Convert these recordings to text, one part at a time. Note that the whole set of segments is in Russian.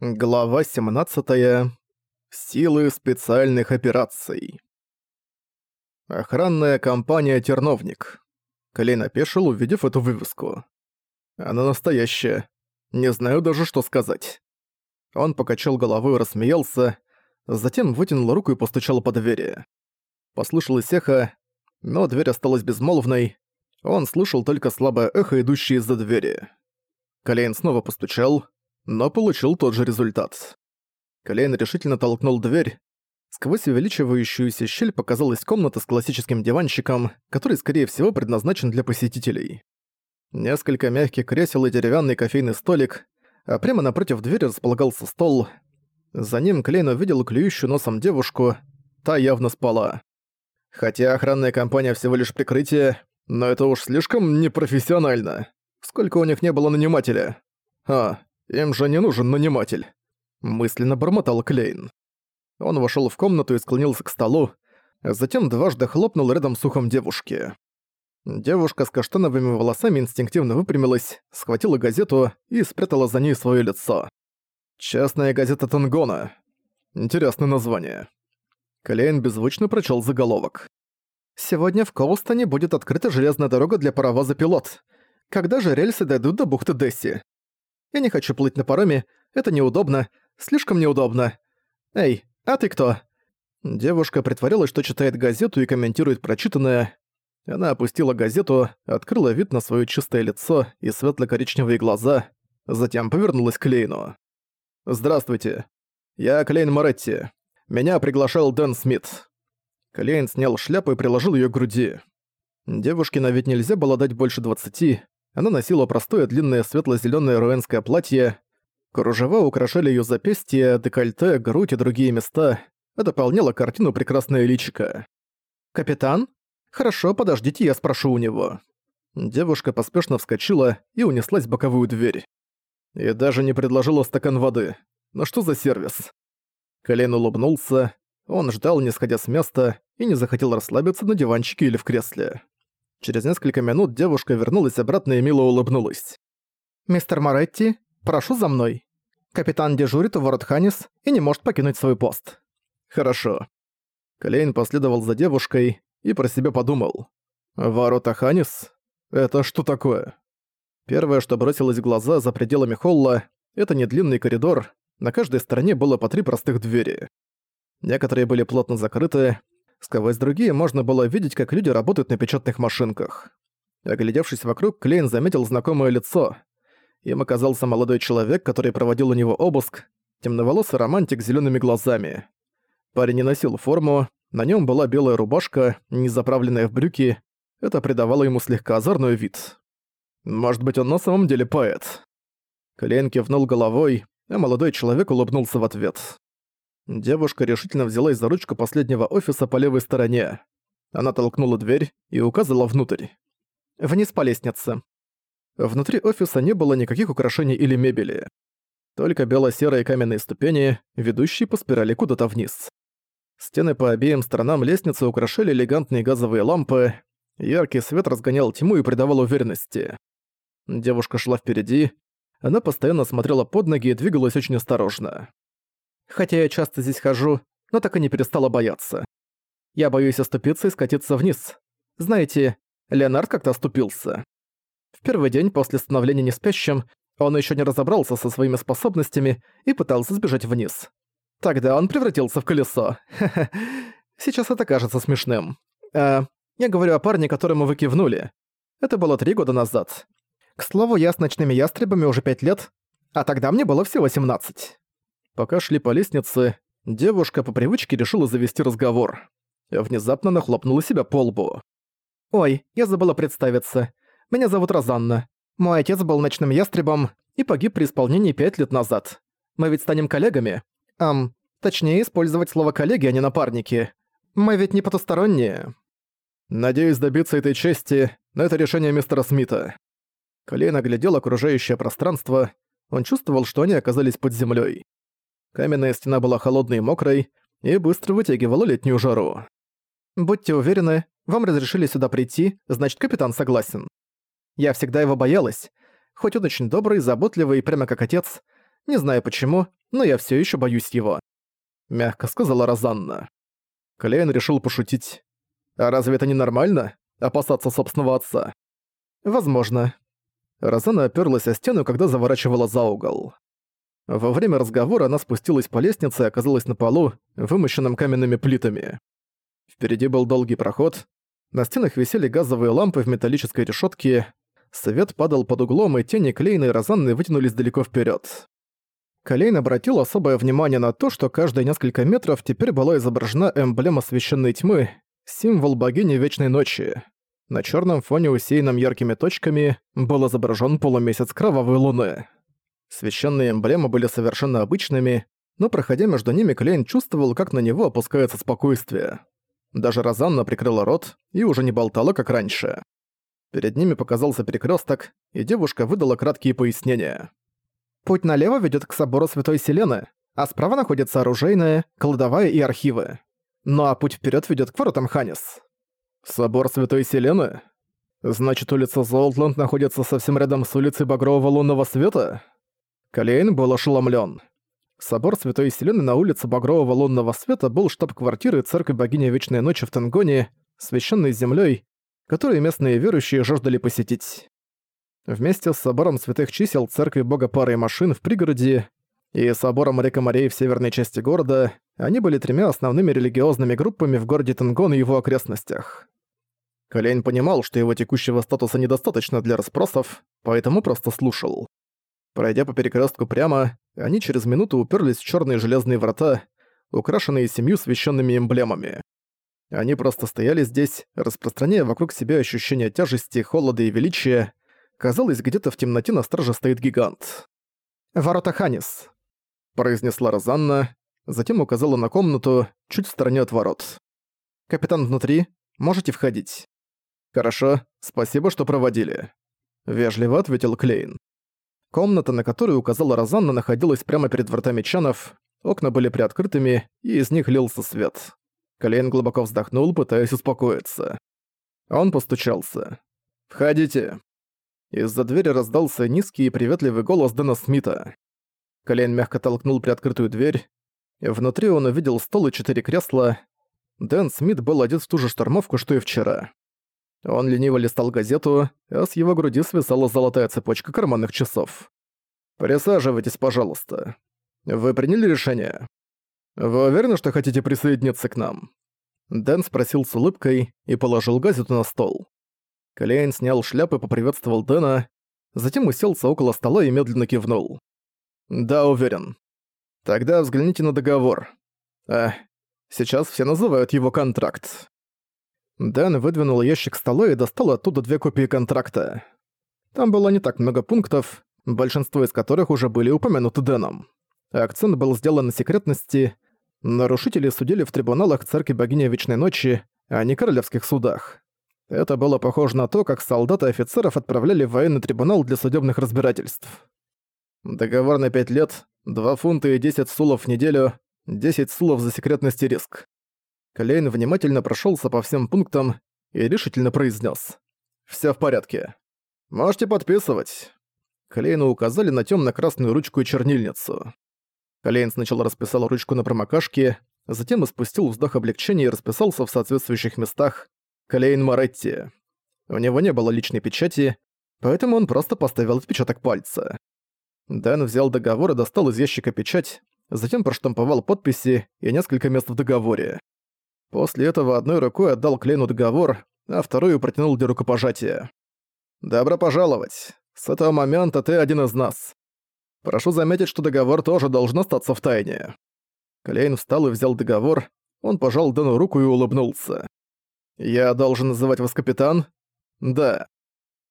Глава 17. Силы специальных операций. Охранная компания «Терновник». Клейн опешил, увидев эту вывеску. Она настоящая. Не знаю даже, что сказать. Он покачал головой и рассмеялся, затем вытянул руку и постучал по двери. Послышалось эхо, но дверь осталась безмолвной. Он слышал только слабое эхо, идущее из-за двери. Клейн снова постучал, но получил тот же результат. Клейн решительно толкнул дверь. Сквозь увеличивающуюся щель показалась комната с классическим диванчиком, который, скорее всего, предназначен для посетителей. Несколько мягких кресел и деревянный кофейный столик, а прямо напротив двери располагался стол. За ним Клейн увидел клюющую носом девушку, та явно спала. Хотя охранная компания всего лишь прикрытие, но это уж слишком непрофессионально. Сколько у них не было нанимателя? А, им же не нужен наниматель. Мысленно бормотал Клейн. Он вошел в комнату и склонился к столу, затем дважды хлопнул рядом с ухом девушки. Девушка с каштановыми волосами инстинктивно выпрямилась, схватила газету и спрятала за ней свое лицо. «Частная газета Тангона». Интересное название. Клейн беззвучно прочел заголовок. «Сегодня в Коустоне будет открыта железная дорога для паровоза «Пилот». Когда же рельсы дойдут до бухты Десси? Я не хочу плыть на пароме, это неудобно, слишком неудобно. Эй, а ты кто?» Девушка притворилась, что читает газету и комментирует прочитанное. Она опустила газету, открыла вид на своё чистое лицо и светло-коричневые глаза, затем повернулась к Лейну. «Здравствуйте. Я Клейн Моретти. Меня приглашал Дэн Смит». Клейн снял шляпу и приложил её к груди. Девушке на вид нельзя было дать больше двадцати, она носила простое длинное светло-зелёное руэнское платье. Кружева украшали её запястья, декольте, грудь и другие места. Это дополняло картину прекрасное личико. «Капитан? Хорошо, подождите, я спрошу у него». Девушка поспешно вскочила и унеслась в боковую дверь. И даже не предложила стакан воды. Ну что за сервис? Колен улыбнулся. Он ждал, не сходя с места, и не захотел расслабиться на диванчике или в кресле. Через несколько минут девушка вернулась обратно и мило улыбнулась. «Мистер Моретти, прошу за мной. Капитан дежурит у ворот Ханис и не может покинуть свой пост». «Хорошо». Клейн последовал за девушкой и про себя подумал. «Ворота Ханис? Это что такое?» Первое, что бросилось в глаза за пределами холла, это не длинный коридор, на каждой стороне было по три простых двери. Некоторые были плотно закрыты, Сквозь другие можно было видеть, как люди работают на печатных машинках. Оглядевшись вокруг, Клейн заметил знакомое лицо. Им оказался молодой человек, который проводил у него обыск, темноволосый романтик с зелёными глазами. Парень не носил форму, на нем была белая рубашка, не заправленная в брюки, это придавало ему слегка озорной вид. Может быть, он на самом деле поэт. Клейн кивнул головой, а молодой человек улыбнулся в ответ. Девушка решительно взялась за ручку последнего офиса по левой стороне. Она толкнула дверь и указала внутрь. Вниз по лестнице. Внутри офиса не было никаких украшений или мебели. Только бело-серые каменные ступени, ведущие по спирали куда-то вниз. Стены по обеим сторонам лестницы украшали элегантные газовые лампы, яркий свет разгонял тьму и придавал уверенности. Девушка шла впереди, она постоянно смотрела под ноги и двигалась очень осторожно. Хотя я часто здесь хожу, но так и не перестала бояться. Я боюсь оступиться и скатиться вниз. Знаете, Леонард как-то оступился. В первый день после становления неспящим он еще не разобрался со своими способностями и пытался сбежать вниз. Тогда он превратился в колесо. Сейчас это кажется смешным. А, я говорю о парне, которому вы кивнули. Это было три года назад. К слову, я с ночными ястребами уже пять лет, а тогда мне было всего 17. Пока шли по лестнице, девушка по привычке решила завести разговор. Внезапно нахлопнула себя по лбу. «Ой, я забыла представиться. Меня зовут Розанна. Мой отец был ночным ястребом и погиб при исполнении пять лет назад. Мы ведь станем коллегами? Ам, точнее, использовать слово «коллеги», а не «напарники». Мы ведь не потусторонние». «Надеюсь добиться этой чести, но это решение мистера Смита». Клейн оглядел окружающее пространство. Он чувствовал, что они оказались под землей. Каменная стена была холодной и мокрой и быстро вытягивала летнюю жару. «Будьте уверены, вам разрешили сюда прийти, значит, капитан согласен. Я всегда его боялась. Хоть он очень добрый, заботливый, прямо как отец, Не знаю почему, но я все еще боюсь его», — мягко сказала Розанна. Клейн решил пошутить. «А разве это не нормально? Опасаться собственного отца?» «Возможно». Розанна оперлась о стену, когда заворачивала за угол. Во время разговора она спустилась по лестнице и оказалась на полу, вымощенном каменными плитами. Впереди был долгий проход. На стенах висели газовые лампы в металлической решетке. Свет падал под углом, и тени Клейна и Розанны вытянулись далеко вперед. Клейн обратил особое внимание на то, что каждые несколько метров теперь была изображена эмблема священной тьмы, символ богини Вечной Ночи. На черном фоне, усеянном яркими точками, был изображен полумесяц кровавой луны. Священные эмблемы были совершенно обычными, но проходя между ними, Клейн чувствовал, как на него опускается спокойствие. Даже Розанна прикрыла рот и уже не болтала, как раньше. Перед ними показался перекресток, и девушка выдала краткие пояснения. «Путь налево ведет к собору Святой Селены, а справа находятся оружейная, кладовая и архивы. Ну а путь вперед ведет к воротам Ханис». «Собор Святой Селены? Значит, улица Золтланд находится совсем рядом с улицей Багрового Лунного Света?» Калейн был ошеломлен. Собор Святой Селены на улице Багрового Лунного Света был штаб-квартирой церкви богини Вечной Ночи в Тенгоне, священной землей, которую местные верующие жаждали посетить. Вместе с собором святых чисел церкви бога пары машин в пригороде и собором река морей в северной части города они были тремя основными религиозными группами в городе Тенгон и его окрестностях. Колейн понимал, что его текущего статуса недостаточно для расспросов, поэтому просто слушал. Пройдя по перекрестку прямо, они через минуту уперлись в черные железные врата, украшенные семью священными эмблемами. Они просто стояли здесь, распространяя вокруг себя ощущение тяжести, холода и величия. Казалось, где-то в темноте на страже стоит гигант. «Ворота Ханис», — произнесла Розанна, затем указала на комнату, чуть в стороне от ворот. «Капитан внутри, можете входить». «Хорошо, спасибо, что проводили», — вежливо ответил Клейн. Комната, на которую указала Розанна, находилась прямо перед вратами чанов, окна были приоткрытыми, и из них лился свет. Колейн глубоко вздохнул, пытаясь успокоиться. Он постучался. «Входите». Из-за двери раздался низкий и приветливый голос Дэна Смита. Колейн мягко толкнул приоткрытую дверь. Внутри он увидел стол и четыре кресла. Дэн Смит был одет в ту же штормовку, что и вчера. Он лениво листал газету, а с его груди свисала золотая цепочка карманных часов. «Присаживайтесь, пожалуйста. Вы приняли решение? Вы уверены, что хотите присоединиться к нам?» Дэн спросил с улыбкой и положил газету на стол. Клейн снял шляпу и поприветствовал Дэна, затем уселся около стола и медленно кивнул. «Да, уверен. Тогда взгляните на договор. А, сейчас все называют его контракт». Дэн выдвинул ящик стола и достал оттуда две копии контракта. Там было не так много пунктов, большинство из которых уже были упомянуты Дэном. Акцент был сделан на секретности. Нарушители судили в трибуналах Церкви Богини Вечной Ночи, а не королевских судах. Это было похоже на то, как солдаты офицеров отправляли в военный трибунал для судебных разбирательств. Договор на 5 лет, 2 фунта и 10 сулов в неделю, 10 сулов за секретность и риск. Клейн внимательно прошелся по всем пунктам и решительно произнес: "Все в порядке. Можете подписывать». Клейну указали на темно красную ручку и чернильницу. Клейн сначала расписал ручку на промокашке, затем испустил вздох облегчения и расписался в соответствующих местах Клейн Моретти. У него не было личной печати, поэтому он просто поставил отпечаток пальца. Дэн взял договор и достал из ящика печать, затем проштамповал подписи и несколько мест в договоре. После этого одной рукой отдал Клейну договор, а вторую протянул для рукопожатия. «Добро пожаловать. С этого момента ты один из нас. Прошу заметить, что договор тоже должен остаться в тайне». Клейн встал и взял договор, он пожал Дэну руку и улыбнулся. «Я должен называть вас капитан?» «Да».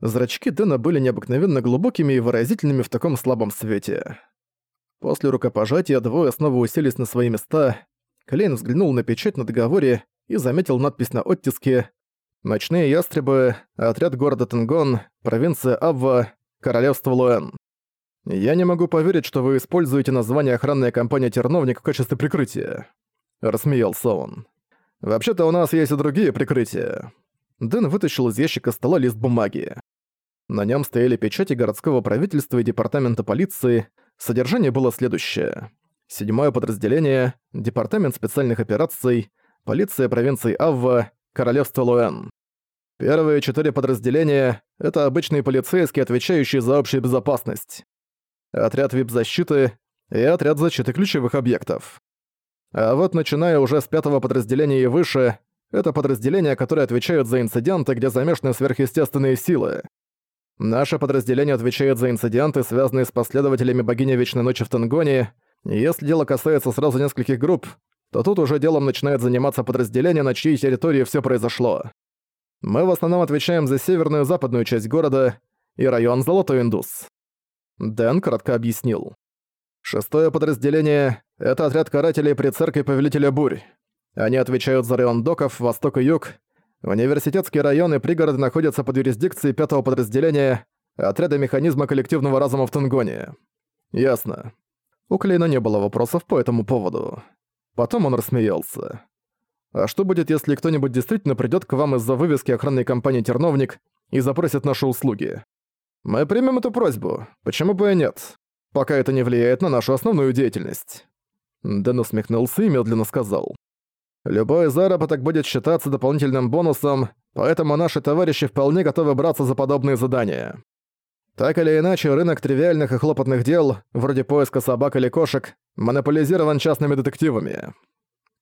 Зрачки Дэна были необыкновенно глубокими и выразительными в таком слабом свете. После рукопожатия двое снова уселись на свои места, Клейн взглянул на печать на договоре и заметил надпись на оттиске «Ночные ястребы, отряд города Тенгон, провинция Абва, королевство Луэн». «Я не могу поверить, что вы используете название охранная компания «Терновник» в качестве прикрытия», — рассмеялся он. «Вообще-то у нас есть и другие прикрытия». Дэн вытащил из ящика стола лист бумаги. На нем стояли печати городского правительства и департамента полиции, Содержание было следующее. Седьмое подразделение, Департамент специальных операций, полиция провинции Авва, Королевство Луэн. Первые четыре подразделения — это обычные полицейские, отвечающие за общую безопасность. Отряд вип-защиты и отряд защиты ключевых объектов. А вот начиная уже с пятого подразделения и выше, это подразделения, которые отвечают за инциденты, где замешаны сверхъестественные силы. Наше подразделение отвечает за инциденты, связанные с последователями богини Вечной Ночи в Тангоне. Если дело касается сразу нескольких групп, то тут уже делом начинает заниматься подразделение, на чьей территории все произошло. Мы в основном отвечаем за северную и западную часть города и район Золотой Индус. Дэн кратко объяснил. Шестое подразделение — это отряд карателей при церкви Повелителя Бурь. Они отвечают за район доков, восток и юг, Университетские районы и пригороды находятся под юрисдикцией пятого подразделения отряда механизма коллективного разума в Тунгоне. Ясно. У Клейна не было вопросов по этому поводу. Потом он рассмеялся. А что будет, если кто-нибудь действительно придёт к вам из-за вывески охранной компании «Терновник» и запросит наши услуги? Мы примем эту просьбу. Почему бы и нет? Пока это не влияет на нашу основную деятельность. Дэн усмехнулся и медленно сказал. Любой заработок будет считаться дополнительным бонусом, поэтому наши товарищи вполне готовы браться за подобные задания. Так или иначе, рынок тривиальных и хлопотных дел, вроде поиска собак или кошек, монополизирован частными детективами.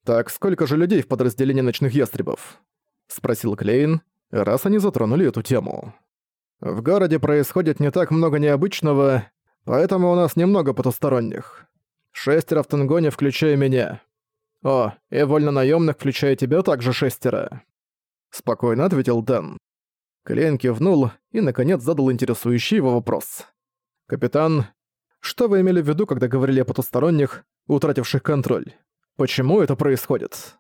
«Так сколько же людей в подразделении ночных ястребов?» — спросил Клейн, раз они затронули эту тему. «В городе происходит не так много необычного, поэтому у нас немного потусторонних. Шестеро в Тенгоне, включая меня. «О, и вольно-наёмных, включая тебя, также шестеро», — спокойно ответил Дэн. Клейн кивнул и, наконец, задал интересующий его вопрос. «Капитан, что вы имели в виду, когда говорили о потусторонних, утративших контроль? Почему это происходит?»